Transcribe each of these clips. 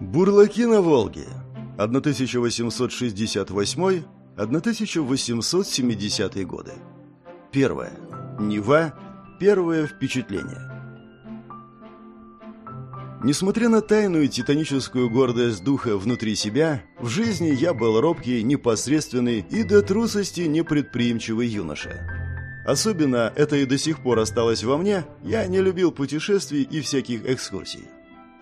Бурлаки на Волге. 1868-1870 годы. Первое. Нева. Первое впечатление. Несмотря на тайную титаническую гордость духа внутри себя, в жизни я был робкий, непосредственный и до трусости непредприимчивый юноша. Особенно это и до сих пор осталось во мне, я не любил путешествий и всяких экскурсий.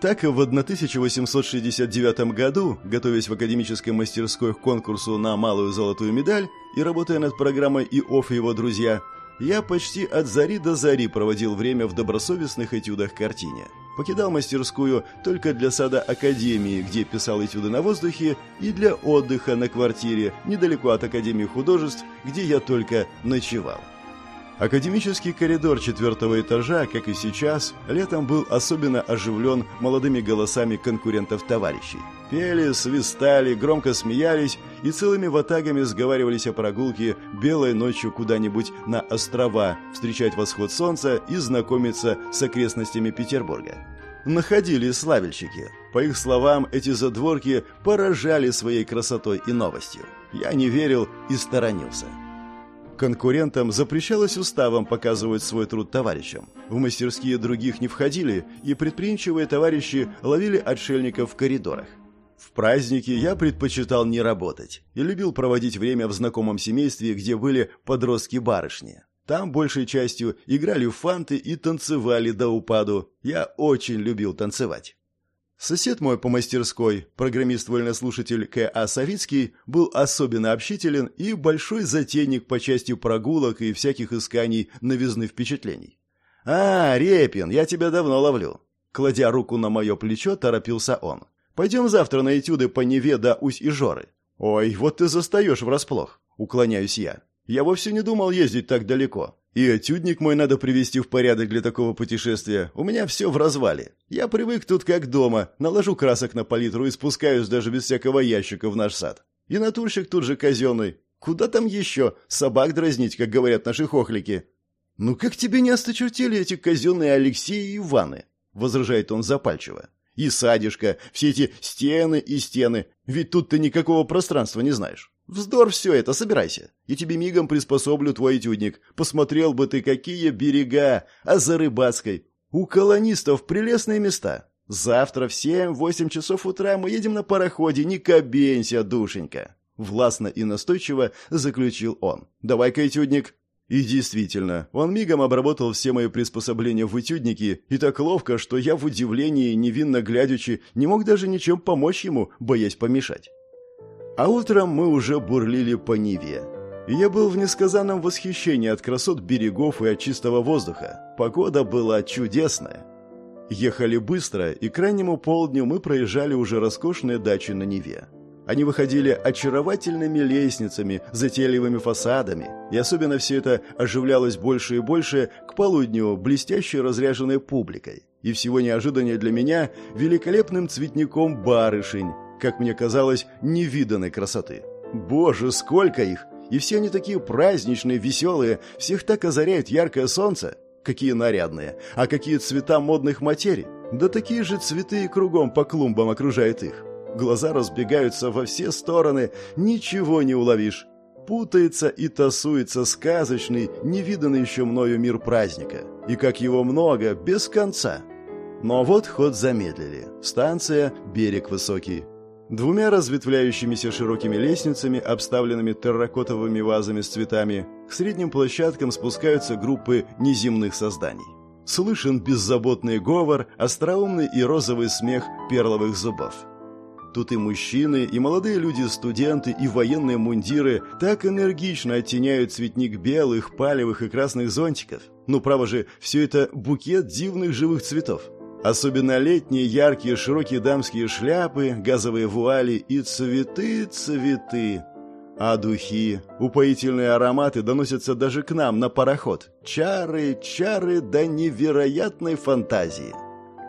Так в 1869 году, готовясь в академической мастерской к конкурсу на малую золотую медаль и работая над программой «Иов и его друзья», я почти от зари до зари проводил время в добросовестных этюдах картине. Покидал мастерскую только для сада Академии, где писал этюды на воздухе, и для отдыха на квартире, недалеко от Академии художеств, где я только ночевал. Академический коридор четвертого этажа, как и сейчас, летом был особенно оживлен молодыми голосами конкурентов-товарищей. Пели, свистали, громко смеялись и целыми ватагами сговаривались о прогулке белой ночью куда-нибудь на острова, встречать восход солнца и знакомиться с окрестностями Петербурга. Находили славельщики. По их словам, эти задворки поражали своей красотой и новостью. Я не верил и сторонился. Конкурентам запрещалось уставом показывать свой труд товарищам. В мастерские других не входили, и предприимчивые товарищи ловили отшельников в коридорах. В праздники я предпочитал не работать и любил проводить время в знакомом семействе, где были подростки-барышни. Там большей частью играли в фанты и танцевали до упаду. Я очень любил танцевать. Сосед мой по мастерской, программист-вольнослушатель К.А. Савицкий, был особенно общителен и большой затейник по части прогулок и всяких исканий новизны впечатлений. «А, Репин, я тебя давно ловлю!» Кладя руку на мое плечо, торопился он. «Пойдем завтра на этюды по Неве до Усть и Жоры». «Ой, вот ты застаешь врасплох!» Уклоняюсь я. «Я вовсе не думал ездить так далеко. И этюдник мой надо привести в порядок для такого путешествия. У меня все в развале. Я привык тут как дома, наложу красок на палитру и спускаюсь даже без всякого ящика в наш сад. И натурщик тут же казенный. Куда там еще? Собак дразнить, как говорят наши хохлики. «Ну как тебе не осточертели эти казенные Алексеи и Иваны?» — возражает он запальчиво. «И садишка, все эти стены и стены. Ведь тут ты никакого пространства не знаешь. «Вздор все это, собирайся. Я тебе мигом приспособлю твой этюдник. Посмотрел бы ты, какие берега, а за рыбацкой. У колонистов прелестные места. Завтра в семь-восемь часов утра мы едем на пароходе, не кабенься, душенька». Властно и настойчиво заключил он. «Давай-ка этюдник». И действительно, он мигом обработал все мои приспособления в этюднике, и так ловко, что я в удивлении, невинно глядячи, не мог даже ничем помочь ему, боясь помешать. А утром мы уже бурлили по Неве. И я был в несказанном восхищении от красот берегов и от чистого воздуха. Погода была чудесная. Ехали быстро, и к раннему полдню мы проезжали уже роскошные дачи на Неве. Они выходили очаровательными лестницами, затейливыми фасадами, и особенно все это оживлялось больше и больше к полудню блестящей разряженной публикой. И всего неожиданнее для меня великолепным цветником барышень, как мне казалось, невиданной красоты. Боже, сколько их! И все они такие праздничные, веселые, всех так озаряет яркое солнце. Какие нарядные, а какие цвета модных материй. Да такие же цветы и кругом по клумбам окружают их. Глаза разбегаются во все стороны, ничего не уловишь. Путается и тасуется сказочный, невиданный еще мною мир праздника. И как его много, без конца. Но вот ход замедлили. Станция «Берег высокий». Двумя разветвляющимися широкими лестницами, обставленными терракотовыми вазами с цветами, к средним площадкам спускаются группы неземных созданий. Слышен беззаботный говор, остроумный и розовый смех перловых зубов. Тут и мужчины, и молодые люди-студенты, и военные мундиры так энергично оттеняют цветник белых, палевых и красных зонтиков. Ну, право же, все это букет дивных живых цветов. Особенно летние яркие широкие дамские шляпы, газовые вуали и цветы, цветы. А духи, упоительные ароматы доносятся даже к нам на пароход. Чары, чары до невероятной фантазии.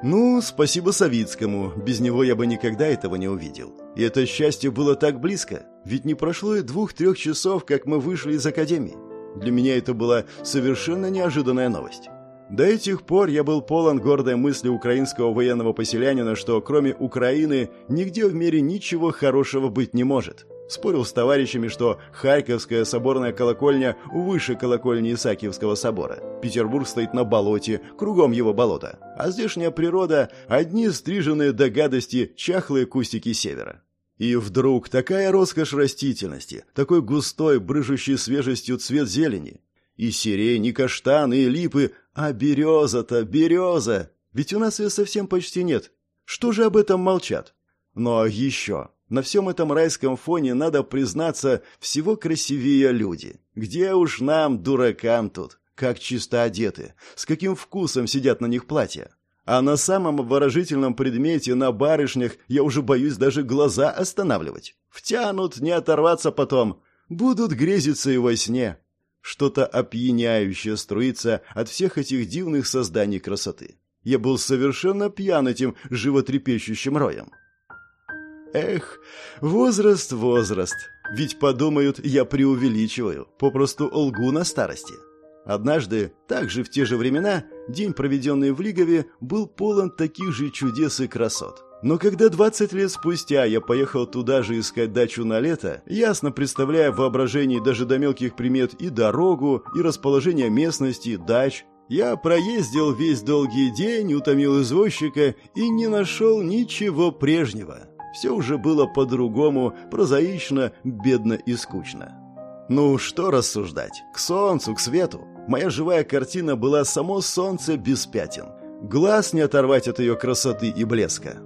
Ну, спасибо Савицкому, без него я бы никогда этого не увидел. И это счастье было так близко, ведь не прошло и двух-трех часов, как мы вышли из академии. Для меня это была совершенно неожиданная новость. До этих пор я был полон гордой мысли украинского военного поселянина, что кроме Украины нигде в мире ничего хорошего быть не может. Спорил с товарищами, что Харьковская соборная колокольня выше колокольни Исаакиевского собора. Петербург стоит на болоте, кругом его болото. А здешняя природа – одни стриженные до гадости чахлые кустики севера. И вдруг такая роскошь растительности, такой густой, брыжущий свежестью цвет зелени. И сирень, и каштаны, и липы, а береза-то, береза! Ведь у нас ее совсем почти нет. Что же об этом молчат? Но еще, на всем этом райском фоне, надо признаться, всего красивее люди. Где уж нам, дуракам тут? Как чисто одеты, с каким вкусом сидят на них платья. А на самом обворожительном предмете, на барышнях, я уже боюсь даже глаза останавливать. Втянут, не оторваться потом. Будут грезиться и во сне. Что-то опьяняющее струится от всех этих дивных созданий красоты. Я был совершенно пьян этим животрепещущим роем. Эх, возраст, возраст. Ведь подумают, я преувеличиваю, попросту лгу на старости. Однажды, также в те же времена, день, проведенный в Лигове, был полон таких же чудес и красот. Но когда 20 лет спустя я поехал туда же искать дачу на лето, ясно представляя в воображении даже до мелких примет и дорогу, и расположение местности, дач, я проездил весь долгий день, утомил извозчика и не нашел ничего прежнего. Все уже было по-другому, прозаично, бедно и скучно. Ну, что рассуждать? К солнцу, к свету. Моя живая картина была само солнце без пятен. Глаз не оторвать от ее красоты и блеска.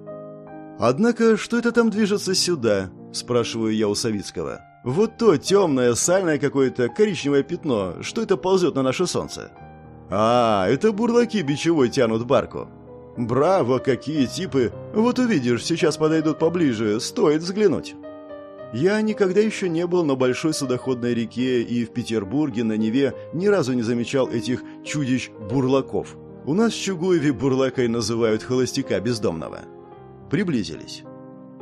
«Однако, что это там движется сюда?» – спрашиваю я у Савицкого. «Вот то темное, сальное какое-то коричневое пятно, что это ползет на наше солнце?» «А, это бурлаки бичевой тянут барку». «Браво, какие типы! Вот увидишь, сейчас подойдут поближе, стоит взглянуть». Я никогда еще не был на большой судоходной реке и в Петербурге на Неве ни разу не замечал этих чудищ-бурлаков. У нас в Чугуеве бурлакой называют холостяка бездомного. Приблизились.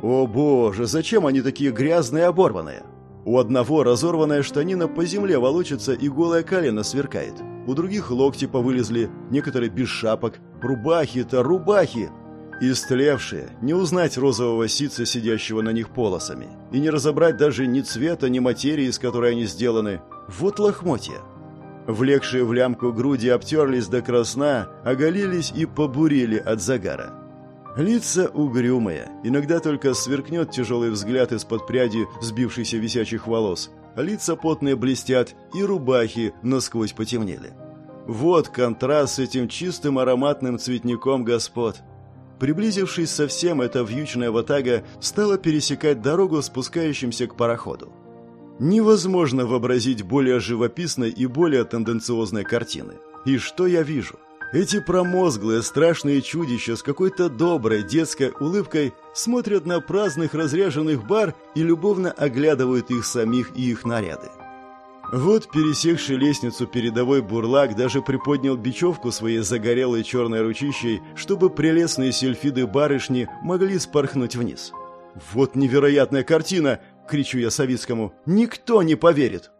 О боже, зачем они такие грязные и оборванные? У одного разорванная штанина по земле волочится и голое колено сверкает. У других локти повылезли, некоторые без шапок. Рубахи-то рубахи! Истлевшие, не узнать розового ситца, сидящего на них полосами, и не разобрать даже ни цвета, ни материи, из которой они сделаны. Вот лохмотья. Влегшие в лямку груди обтерлись до красна, оголились и побурили от загара. Лица угрюмые, иногда только сверкнет тяжелый взгляд из-под пряди сбившихся висячих волос. Лица потные блестят, и рубахи насквозь потемнели. Вот контраст с этим чистым ароматным цветником господ. Приблизившись совсем, эта вьючная ватага стала пересекать дорогу, спускающимся к пароходу. Невозможно вообразить более живописной и более тенденциозной картины. И что я вижу? Эти промозглые, страшные чудища с какой-то доброй детской улыбкой смотрят на праздных разряженных бар и любовно оглядывают их самих и их наряды. Вот пересекший лестницу передовой бурлак даже приподнял бечевку своей загорелой черной ручищей, чтобы прелестные сельфиды барышни могли спорхнуть вниз. «Вот невероятная картина!» — кричу я Савицкому. «Никто не поверит!»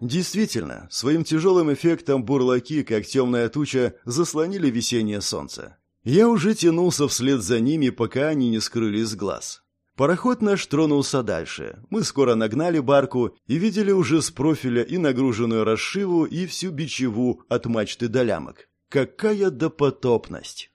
Действительно, своим тяжелым эффектом бурлаки, как темная туча, заслонили весеннее солнце. Я уже тянулся вслед за ними, пока они не скрылись с глаз. Пароход наш тронулся дальше. Мы скоро нагнали барку и видели уже с профиля и нагруженную расшиву, и всю бичеву от мачты до лямок. Какая допотопность!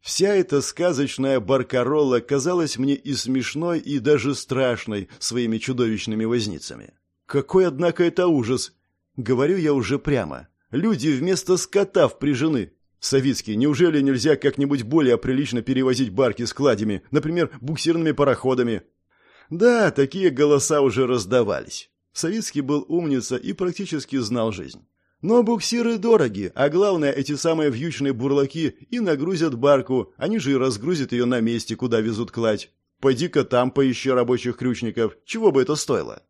Вся эта сказочная баркарола казалась мне и смешной, и даже страшной своими чудовищными возницами. Какой, однако, это ужас! Говорю я уже прямо. Люди вместо скота впряжены, Савицкий, неужели нельзя как-нибудь более прилично перевозить барки с кладями, например, буксирными пароходами? Да, такие голоса уже раздавались. Савицкий был умница и практически знал жизнь. Но буксиры дороги, а главное, эти самые вьючные бурлаки и нагрузят барку, они же и разгрузят ее на месте, куда везут кладь. Пойди-ка там поищи рабочих крючников, чего бы это стоило?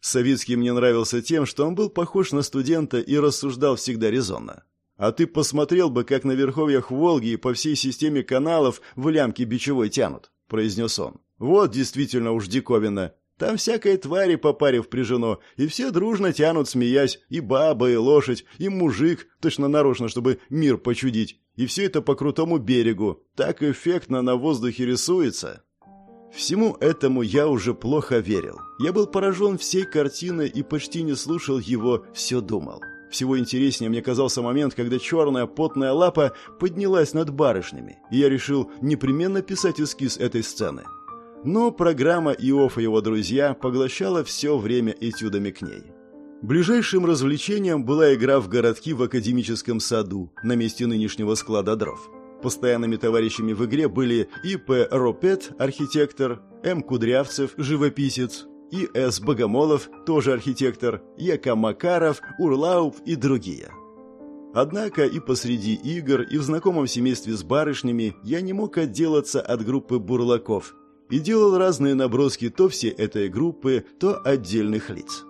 Савицкий мне нравился тем, что он был похож на студента и рассуждал всегда резонно. А ты посмотрел бы, как на верховьях Волги и по всей системе каналов в лямки бичевой тянут, произнес он. Вот действительно уж диковина. Там всякой твари по паре впряжено, и все дружно тянут, смеясь, и баба, и лошадь, и мужик, точно нарочно, чтобы мир почудить. И все это по крутому берегу. Так эффектно на воздухе рисуется. Всему этому я уже плохо верил. Я был поражен всей картиной и почти не слушал его, все думал. Всего интереснее мне казался момент, когда черная потная лапа поднялась над барышнями, и я решил непременно писать эскиз этой сцены. Но программа Иов и его друзья поглощала все время этюдами к ней. Ближайшим развлечением была игра в городки в академическом саду на месте нынешнего склада дров. Постоянными товарищами в игре были И.П. Ропет, архитектор, М. Кудрявцев, живописец, и С. Богомолов, тоже архитектор, Яка Макаров, Урлауп и другие. Однако и посреди игр, и в знакомом семействе с барышнями я не мог отделаться от группы бурлаков и делал разные наброски то всей этой группы, то отдельных лиц.